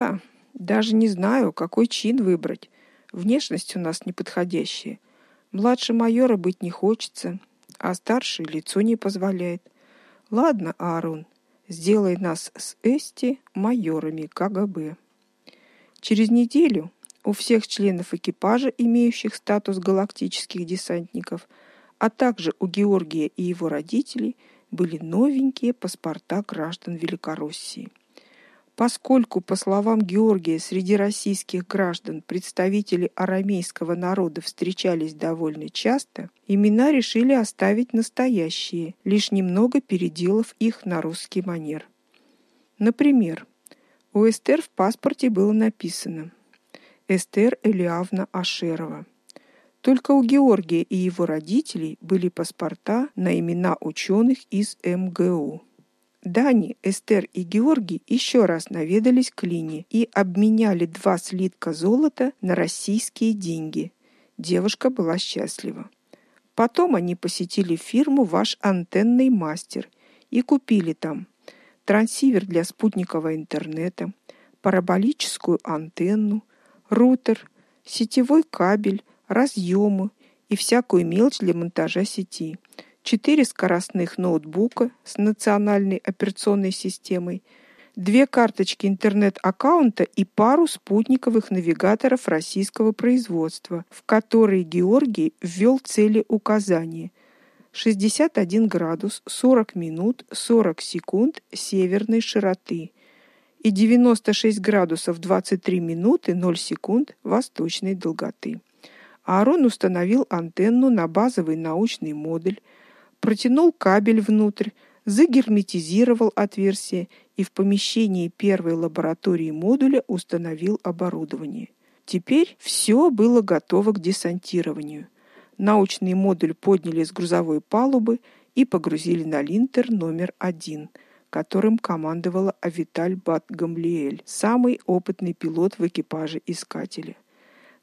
Да, даже не знаю, какой чин выбрать. Внешность у нас неподходящая. Младше майора быть не хочется, а старший лицо не позволяет. Ладно, Аарон, сделай нас с Эсти майорами КГБ. Через неделю у всех членов экипажа, имеющих статус галактических десантников, а также у Георгия и его родителей были новенькие паспорта граждан Великороссии. Поскольку, по словам Георгия, среди российских граждан представители арамейского народа встречались довольно часто, имена решили оставить настоящие, лишь немного переделав их на русский манер. Например, у Эстер в паспорте было написано Эстер Элиавна Ашерова. Только у Георгия и его родителей были паспорта на имена ученых из МГУ. Дани, Эстер и Георгий еще раз наведались к Лине и обменяли два слитка золота на российские деньги. Девушка была счастлива. Потом они посетили фирму Ваш антенный мастер и купили там трансивер для спутникового интернета, параболическую антенну, рутер, сетевой кабель, разъемы и всякую мелочь для монтажа сети, четыре скоростных ноутбука с национальной операционной системой, две карточки интернет-аккаунта и пару спутниковых навигаторов российского производства, в которые Георгий ввел цели указания: 61 градус 40 минут 40 секунд северной широты и 96 градусов 23 минуты 0 секунд восточной долготы. Аарон установил антенну на базовый научный модуль, протянул кабель внутрь, загерметизировал отверстие и в помещении первой лаборатории модуля установил оборудование. Теперь все было готово к десантированию. Научный модуль подняли с грузовой палубы и погрузили на линтер номер один – которым командовала Авиталь Бат-Гамлиэль, самый опытный пилот в экипаже искателя.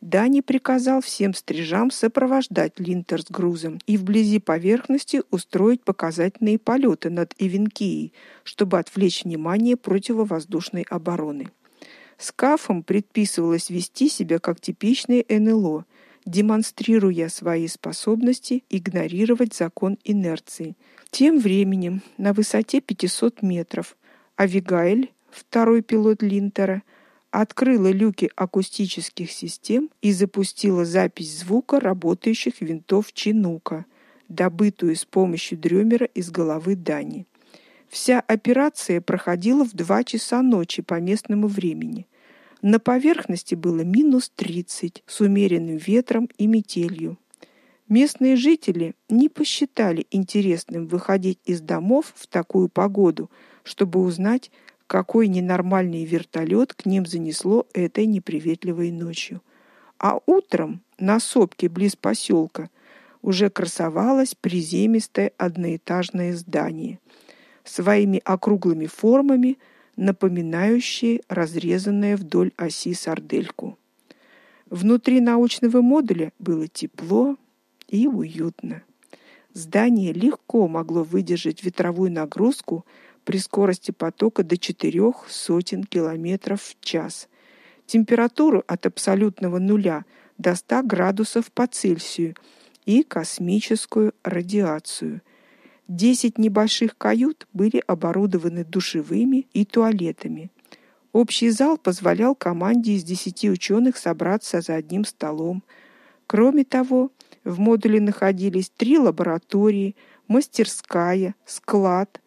Дани приказал всем стрижам сопровождать линтер с грузом и вблизи поверхности устроить показательные полеты над Ивенкией, чтобы отвлечь внимание противовоздушной обороны. Скафам предписывалось вести себя как типичные НЛО, демонстрируя свои способности игнорировать закон инерции – тем временем на высоте 500 метров Авигаэль, второй пилот Линтера, открыла люки акустических систем и запустила запись звука работающих винтов Чинука, добытую с помощью дрёмера из головы Дани. Вся операция проходила в 2 часа ночи по местному времени. На поверхности было минус 30 с умеренным ветром и метелью. Местные жители не посчитали интересным выходить из домов в такую погоду, чтобы узнать, какой ненормальный вертолет к ним занесло этой неприветливой ночью. А утром на сопке близ поселка уже красовалось приземистое одноэтажное здание, своими округлыми формами напоминающее разрезанное вдоль оси сардельку. Внутри научного модуля было тепло, и уютно. Здание легко могло выдержать ветровую нагрузку при скорости потока до четырех сотен километров в час. Температуру от абсолютного нуля до 100 градусов по Цельсию и космическую радиацию. Десять небольших кают были оборудованы душевыми и туалетами. Общий зал позволял команде из десяти ученых собраться за одним столом. Кроме того, в модуле находились три лаборатории, мастерская, склад,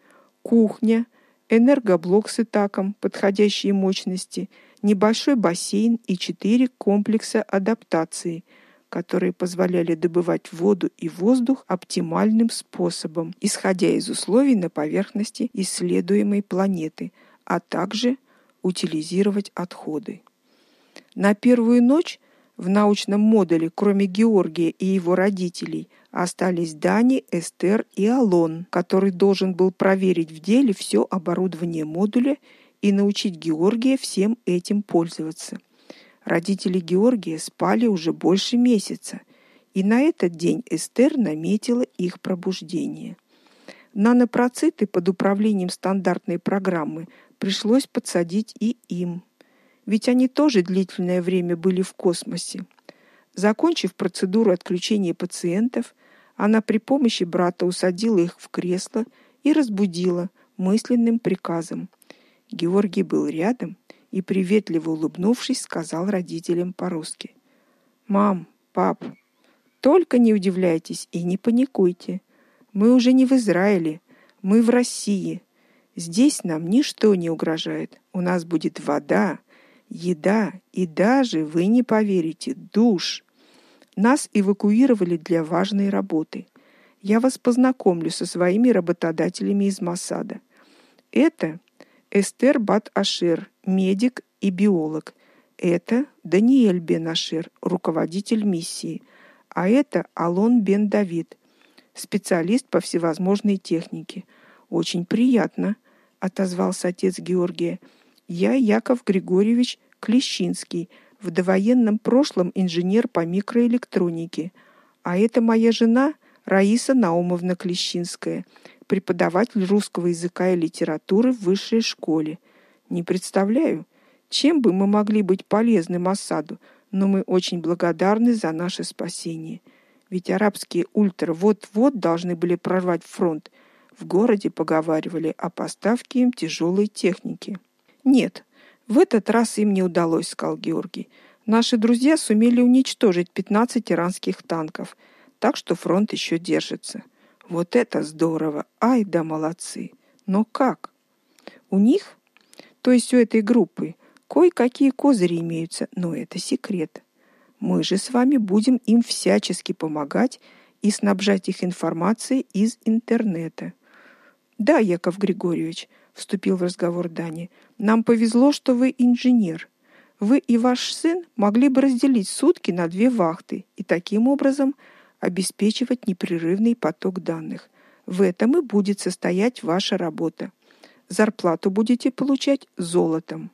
кухня, энергоблок с итаком подходящей мощности, небольшой бассейн и четыре комплекса адаптации, которые позволяли добывать воду и воздух оптимальным способом, исходя из условий на поверхности исследуемой планеты, а также утилизировать отходы. На первую ночь в научном модуле, кроме Георгия и его родителей, остались Дани, Эстер и Алон, который должен был проверить в деле все оборудование модуля и научить Георгия всем этим пользоваться. Родители Георгия спали уже больше месяца, и на этот день Эстер наметила их пробуждение. Нанопроциты под управлением стандартной программы пришлось подсадить и им. ведь они тоже длительное время были в космосе. Закончив процедуру отключения пациентов, она при помощи брата усадила их в кресло и разбудила мысленным приказом. Георгий был рядом и приветливо улыбнувшись, сказал родителям по-русски: "Мам, пап, только не удивляйтесь и не паникуйте. Мы уже не в Израиле, мы в России. Здесь нам ничто не угрожает. У нас будет вода, еда и даже, вы не поверите, душ. Нас эвакуировали для важной работы. Я вас познакомлю со своими работодателями из Масада. Это Эстер Бат-Ашер, медик и биолог. Это Даниэль Бен-Ашер, руководитель миссии. А это Алон Бен-Давид, специалист по всевозможной технике. Очень приятно, отозвался отец Георгия. Я Яков Григорьевич Клещинский, в довоенном прошлом инженер по микроэлектронике. А это моя жена Раиса Наумовна Клещинская, преподаватель русского языка и литературы в высшей школе. Не представляю, чем бы мы могли быть полезны Масаду, но мы очень благодарны за наше спасение. Ведь арабские ультра вот-вот должны были прорвать фронт. В городе поговаривали о поставке им тяжелой техники. Нет, в этот раз им не удалось, сказал Георгий. Наши друзья сумели уничтожить 15 иранских танков, так что фронт еще держится. Вот это здорово. Ай да молодцы. Но как? У них, то есть у этой группы, кое-какие козыри имеются, но это секрет. Мы же с вами будем им всячески помогать и снабжать их информацией из интернета. Да, Яков Григорьевич, вступил в разговор Дани. Нам повезло, что вы инженер. Вы и ваш сын могли бы разделить сутки на две вахты и таким образом обеспечивать непрерывный поток данных. В этом и будет состоять ваша работа. Зарплату будете получать золотом.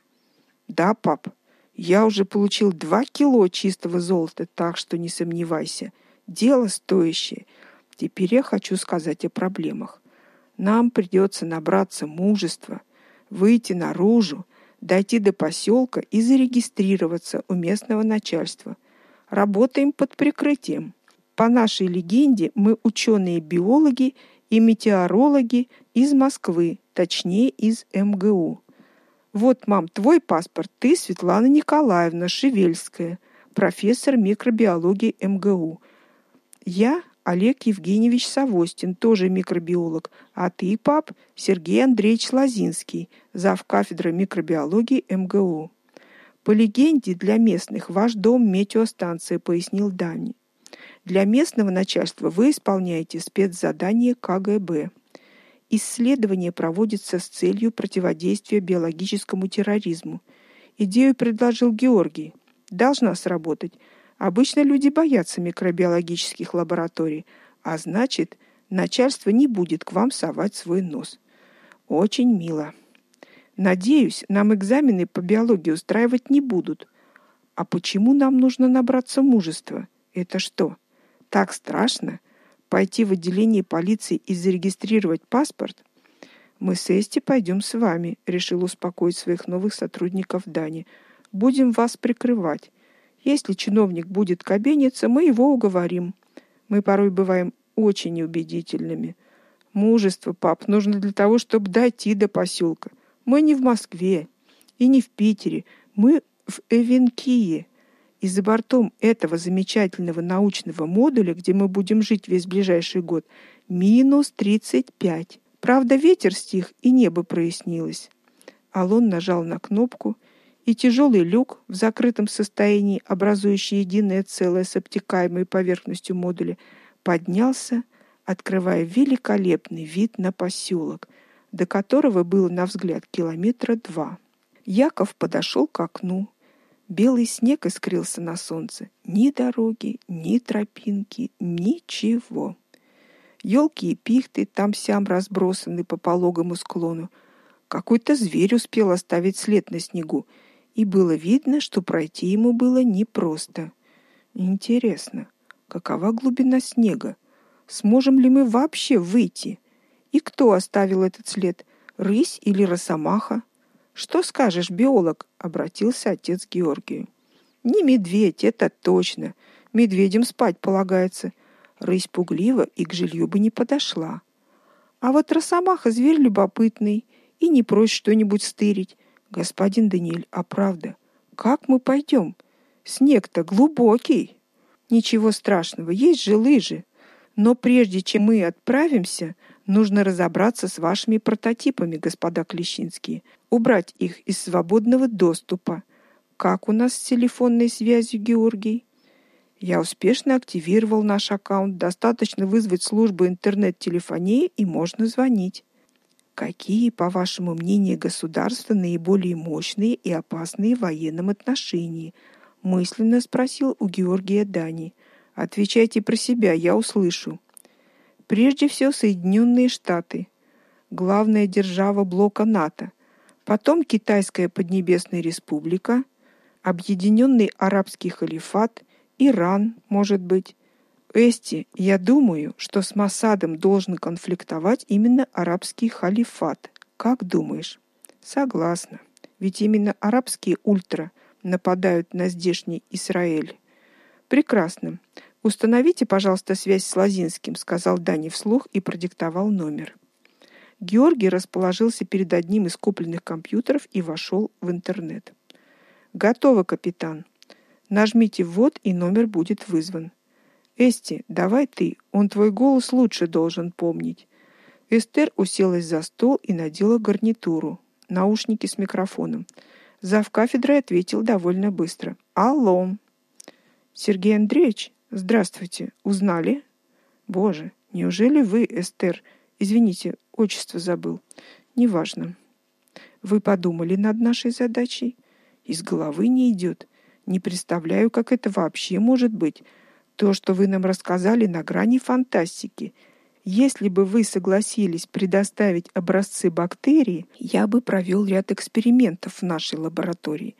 Да, пап. Я уже получил два кило чистого золота, так что не сомневайся. Дело стоящее. Теперь я хочу сказать о проблемах. Нам придется набраться мужества, выйти наружу, дойти до поселка и зарегистрироваться у местного начальства. Работаем под прикрытием. По нашей легенде, мы ученые-биологи и метеорологи из Москвы, точнее из МГУ. Вот, мам, твой паспорт. Ты Светлана Николаевна Шевельская, профессор микробиологии МГУ. Я Олег Евгеньевич Савостин, тоже микробиолог, а ты, пап, Сергей Андреевич Лазинский, зав. кафедры микробиологии МГУ. По легенде, для местных ваш дом метеостанция, пояснил Дани. Для местного начальства вы исполняете спецзадание КГБ. Исследование проводится с целью противодействия биологическому терроризму. Идею предложил Георгий. Должна сработать. Обычно люди боятся микробиологических лабораторий, а значит, начальство не будет к вам совать свой нос. Очень мило. Надеюсь, нам экзамены по биологии устраивать не будут. А почему нам нужно набраться мужества? Это что, так страшно пойти в отделение полиции и зарегистрировать паспорт? Мы с Эсти пойдем с вами, решил успокоить своих новых сотрудников Дани. Будем вас прикрывать. Если чиновник будет кабениться, мы его уговорим. Мы порой бываем очень неубедительными. Мужество, пап, нужно для того, чтобы дойти до поселка. Мы не в Москве и не в Питере, мы в Эвенкие. И за бортом этого замечательного научного модуля, где мы будем жить весь ближайший год, минус 35. Правда, ветер стих и небо прояснилось. Алон нажал на кнопку, и тяжелый люк в закрытом состоянии, образующий единое целое с обтекаемой поверхностью модуля, поднялся, открывая великолепный вид на поселок, до которого было на взгляд километра два. Яков подошел к окну. Белый снег искрился на солнце. Ни дороги, ни тропинки, ничего. Елки и пихты там-сям разбросаны по пологому склону. Какой-то зверь успел оставить след на снегу, и было видно, что пройти ему было непросто. Интересно, какова глубина снега? Сможем ли мы вообще выйти? И кто оставил этот след? Рысь или росомаха? Что скажешь, биолог? обратился отец к Георгию. Не медведь, это точно. Медведям спать полагается. Рысь пуглива и к жилью бы не подошла. А вот росомаха зверь любопытный и не прочь что-нибудь стырить. Господин Даниэль, а правда, как мы пойдем? Снег-то глубокий. Ничего страшного, есть же лыжи. Но прежде чем мы отправимся, нужно разобраться с вашими прототипами, господа Клещинские, убрать их из свободного доступа. Как у нас с телефонной связью, Георгий? Я успешно активировал наш аккаунт. Достаточно вызвать службу интернет-телефонии и можно звонить. Какие, по вашему мнению, государства наиболее мощные и опасные в военном отношении? мысленно спросил у Георгия Дани. Отвечайте про себя, я услышу. Прежде всего Соединенные Штаты, главная держава блока НАТО, потом Китайская Поднебесная Республика, Объединенный Арабский Халифат, Иран, может быть. Эсти, я думаю, что с Масадом должен конфликтовать именно Арабский Халифат. Как думаешь? Согласна. Ведь именно арабские ультра нападают на здешний Израиль. Прекрасно. Установите, пожалуйста, связь с Лазинским, сказал Дани вслух и продиктовал номер. Георгий расположился перед одним из купленных компьютеров и вошел в интернет. Готово, капитан. Нажмите ввод, и номер будет вызван. Эсти, давай ты, он твой голос лучше должен помнить. Эстер уселась за стол и надела гарнитуру, наушники с микрофоном. Зав кафедрой ответил довольно быстро. Алло. Сергей Андреевич, здравствуйте. Узнали? Боже, неужели вы, Эстер? Извините, отчество забыл. Неважно. Вы подумали над нашей задачей? Из головы не идет. Не представляю, как это вообще может быть. То, что вы нам рассказали, на грани фантастики. Если бы вы согласились предоставить образцы бактерий, я бы провел ряд экспериментов в нашей лаборатории.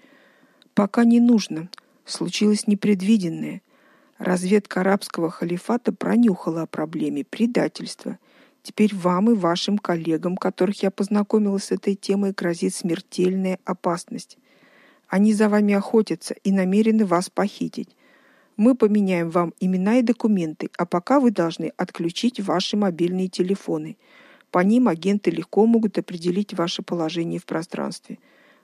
Пока не нужно случилось непредвиденное. Разведка арабского халифата пронюхала о проблеме предательства. Теперь вам и вашим коллегам, которых я познакомила с этой темой, грозит смертельная опасность. Они за вами охотятся и намерены вас похитить. Мы поменяем вам имена и документы, а пока вы должны отключить ваши мобильные телефоны. По ним агенты легко могут определить ваше положение в пространстве.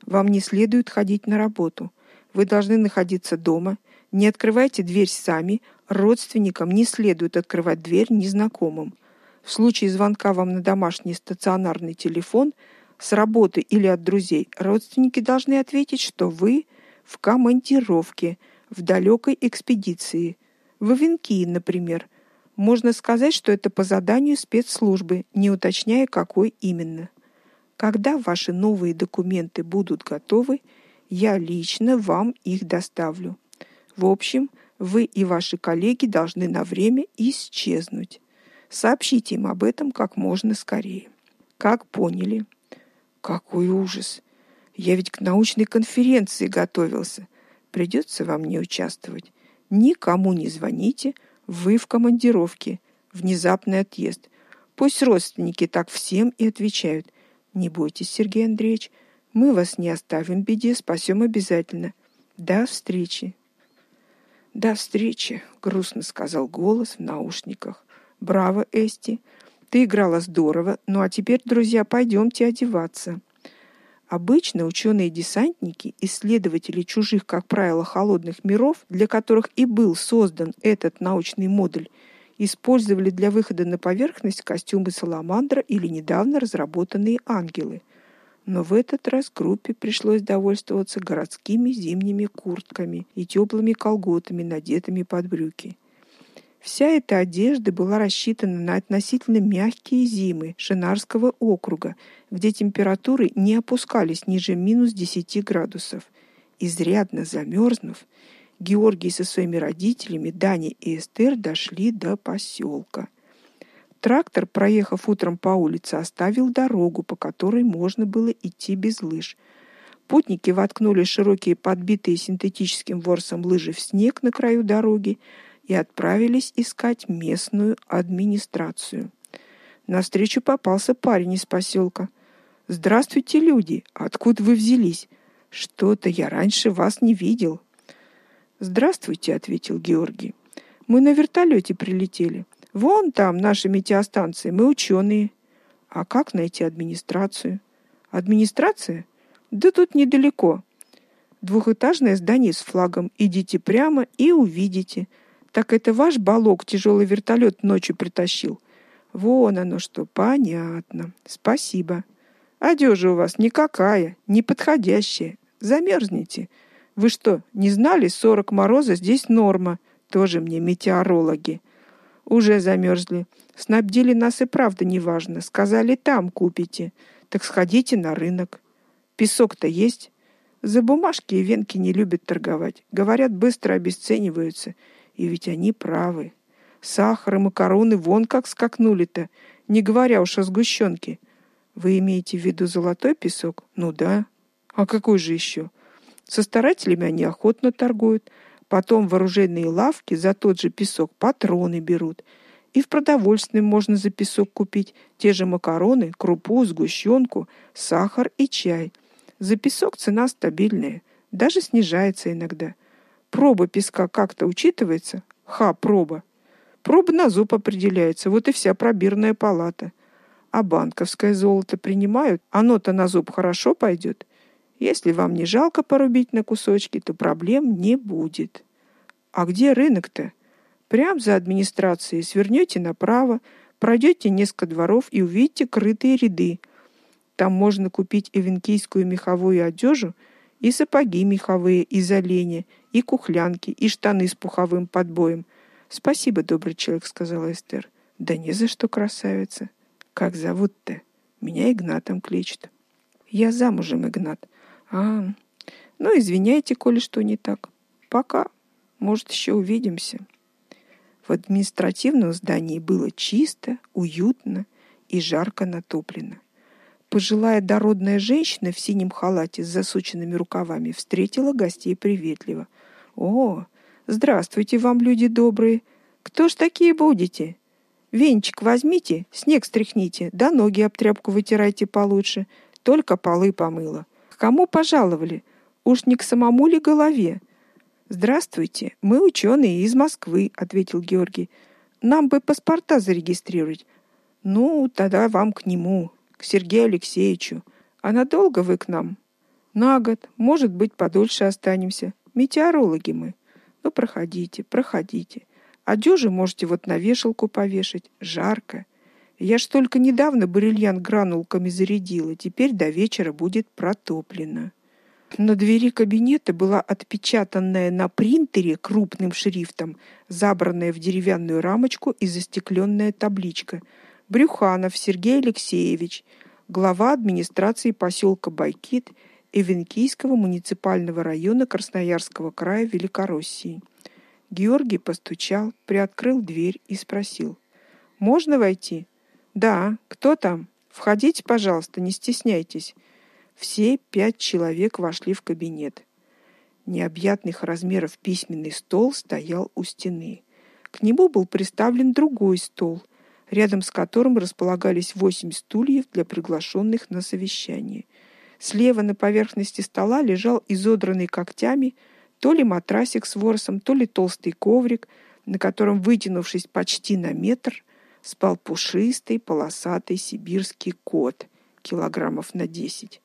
Вам не следует ходить на работу. Вы должны находиться дома. Не открывайте дверь сами. Родственникам не следует открывать дверь незнакомым. В случае звонка вам на домашний стационарный телефон с работы или от друзей, родственники должны ответить, что вы в командировке, в далекой экспедиции. В Венки, например. Можно сказать, что это по заданию спецслужбы, не уточняя, какой именно. Когда ваши новые документы будут готовы, я лично вам их доставлю. В общем, вы и ваши коллеги должны на время исчезнуть. Сообщите им об этом как можно скорее. Как поняли? Какой ужас! Я ведь к научной конференции готовился. Придется вам не участвовать. Никому не звоните, вы в командировке. Внезапный отъезд. Пусть родственники так всем и отвечают. Не бойтесь, Сергей Андреевич, мы вас не оставим в беде, спасем обязательно. До встречи. До встречи, грустно сказал голос в наушниках. Браво, Эсти. Ты играла здорово. Ну а теперь, друзья, пойдемте одеваться. Обычно ученые-десантники, исследователи чужих, как правило, холодных миров, для которых и был создан этот научный модуль, использовали для выхода на поверхность костюмы саламандра или недавно разработанные ангелы но в этот раз группе пришлось довольствоваться городскими зимними куртками и теплыми колготами, надетыми под брюки. Вся эта одежда была рассчитана на относительно мягкие зимы Шинарского округа, где температуры не опускались ниже минус 10 градусов. Изрядно замерзнув, Георгий со своими родителями, Дани и Эстер дошли до поселка. Трактор, проехав утром по улице, оставил дорогу, по которой можно было идти без лыж. Путники воткнули широкие подбитые синтетическим ворсом лыжи в снег на краю дороги и отправились искать местную администрацию. На встречу попался парень из поселка. Здравствуйте, люди. Откуда вы взялись? Что-то я раньше вас не видел. Здравствуйте, ответил Георгий. Мы на вертолете прилетели. Вон там наша метеостанция, мы ученые. А как найти администрацию? Администрация? Да тут недалеко. Двухэтажное здание с флагом. Идите прямо и увидите. Так это ваш балок тяжелый вертолет ночью притащил. Вон оно что, понятно. Спасибо. Одежа у вас никакая, неподходящая. Замерзнете. Вы что, не знали, 40 мороза здесь норма? Тоже мне метеорологи. Уже замерзли. Снабдили нас и правда неважно. Сказали, там купите. Так сходите на рынок. Песок-то есть? За бумажки и венки не любят торговать. Говорят, быстро обесцениваются. И ведь они правы. Сахар и макароны вон как скакнули-то, не говоря уж о сгущенке. Вы имеете в виду золотой песок? Ну да. А какой же еще? Со старателями они охотно торгуют. Потом в оружейные лавки за тот же песок патроны берут. И в продовольственном можно за песок купить те же макароны, крупу, сгущенку, сахар и чай. За песок цена стабильная, даже снижается иногда. Проба песка как-то учитывается? Ха, проба. Проба на зуб определяется, вот и вся пробирная палата. А банковское золото принимают, оно-то на зуб хорошо пойдет. Если вам не жалко порубить на кусочки, то проблем не будет. А где рынок-то? Прям за администрацией свернете направо, пройдете несколько дворов и увидите крытые ряды. Там можно купить эвенкийскую меховую одежду, и сапоги меховые из оленя, и кухлянки, и штаны с пуховым подбоем. Спасибо, добрый человек, сказала Эстер. Да не за что, красавица. Как зовут-то? Меня Игнатом кличут. Я замужем, Игнат. А, ну извиняйте, коли что не так. Пока. Может, еще увидимся. В административном здании было чисто, уютно и жарко натоплено. Пожилая дородная женщина в синем халате с засученными рукавами встретила гостей приветливо. О, здравствуйте вам, люди добрые. Кто ж такие будете? Венчик возьмите, снег стряхните, да ноги об тряпку вытирайте получше, только полы помыла кому пожаловали? Уж не к самому ли голове? Здравствуйте, мы ученые из Москвы, ответил Георгий. Нам бы паспорта зарегистрировать. Ну, тогда вам к нему, к Сергею Алексеевичу. А надолго вы к нам? На год, может быть, подольше останемся. Метеорологи мы. Ну, проходите, проходите. Одежду можете вот на вешалку повешать. Жарко. Я ж только недавно бриллиант гранулками зарядила, теперь до вечера будет протоплено. На двери кабинета была отпечатанная на принтере крупным шрифтом, забранная в деревянную рамочку и застекленная табличка: Брюханов Сергей Алексеевич, глава администрации поселка Байкит Эвенкийского муниципального района Красноярского края Великороссии. Георгий постучал, приоткрыл дверь и спросил: "Можно войти?" Да, кто там? Входите, пожалуйста, не стесняйтесь. Все пять человек вошли в кабинет. Необъятных размеров письменный стол стоял у стены. К нему был приставлен другой стол, рядом с которым располагались восемь стульев для приглашенных на совещание. Слева на поверхности стола лежал изодранный когтями то ли матрасик с ворсом, то ли толстый коврик, на котором, вытянувшись почти на метр, спал пушистый полосатый сибирский кот килограммов на десять.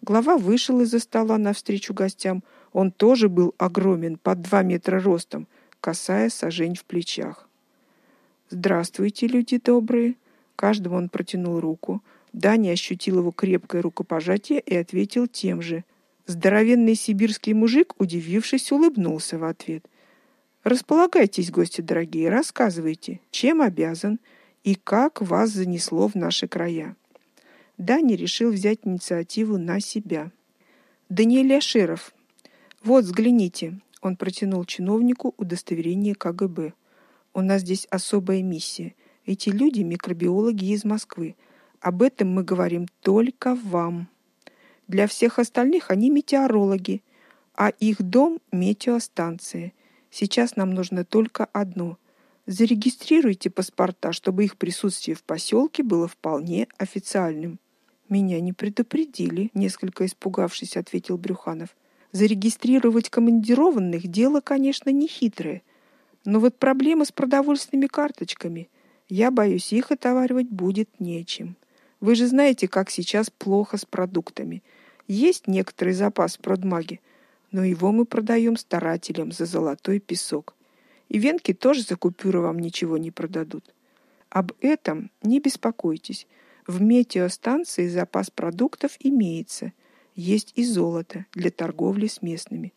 Глава вышел из-за стола навстречу гостям. Он тоже был огромен, под два метра ростом, касая сажень в плечах. Здравствуйте, люди добрые. Каждому он протянул руку. Даня ощутил его крепкое рукопожатие и ответил тем же. Здоровенный сибирский мужик, удивившись, улыбнулся в ответ. Располагайтесь, гости дорогие, рассказывайте, чем обязан и как вас занесло в наши края. Дани решил взять инициативу на себя. Даниэль Аширов. Вот, взгляните. Он протянул чиновнику удостоверение КГБ. У нас здесь особая миссия. Эти люди микробиологи из Москвы. Об этом мы говорим только вам. Для всех остальных они метеорологи, а их дом метеостанция. Сейчас нам нужно только одно. Зарегистрируйте паспорта, чтобы их присутствие в поселке было вполне официальным. Меня не предупредили, несколько испугавшись, ответил Брюханов. Зарегистрировать командированных дело, конечно, не хитрое, но вот проблема с продовольственными карточками. Я боюсь, их отоваривать будет нечем. Вы же знаете, как сейчас плохо с продуктами. Есть некоторый запас в продмаге, но его мы продаем старателям за золотой песок. И венки тоже за купюры вам ничего не продадут. Об этом не беспокойтесь. В метеостанции запас продуктов имеется. Есть и золото для торговли с местными.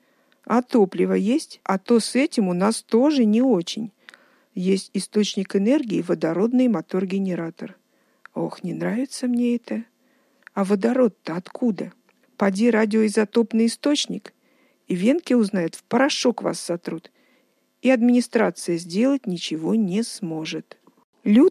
А топливо есть, а то с этим у нас тоже не очень. Есть источник энергии водородный мотор-генератор. Ох, не нравится мне это. А водород-то откуда? Поди радиоизотопный источник, и венки узнают, в порошок вас сотрут, и администрация сделать ничего не сможет. Люд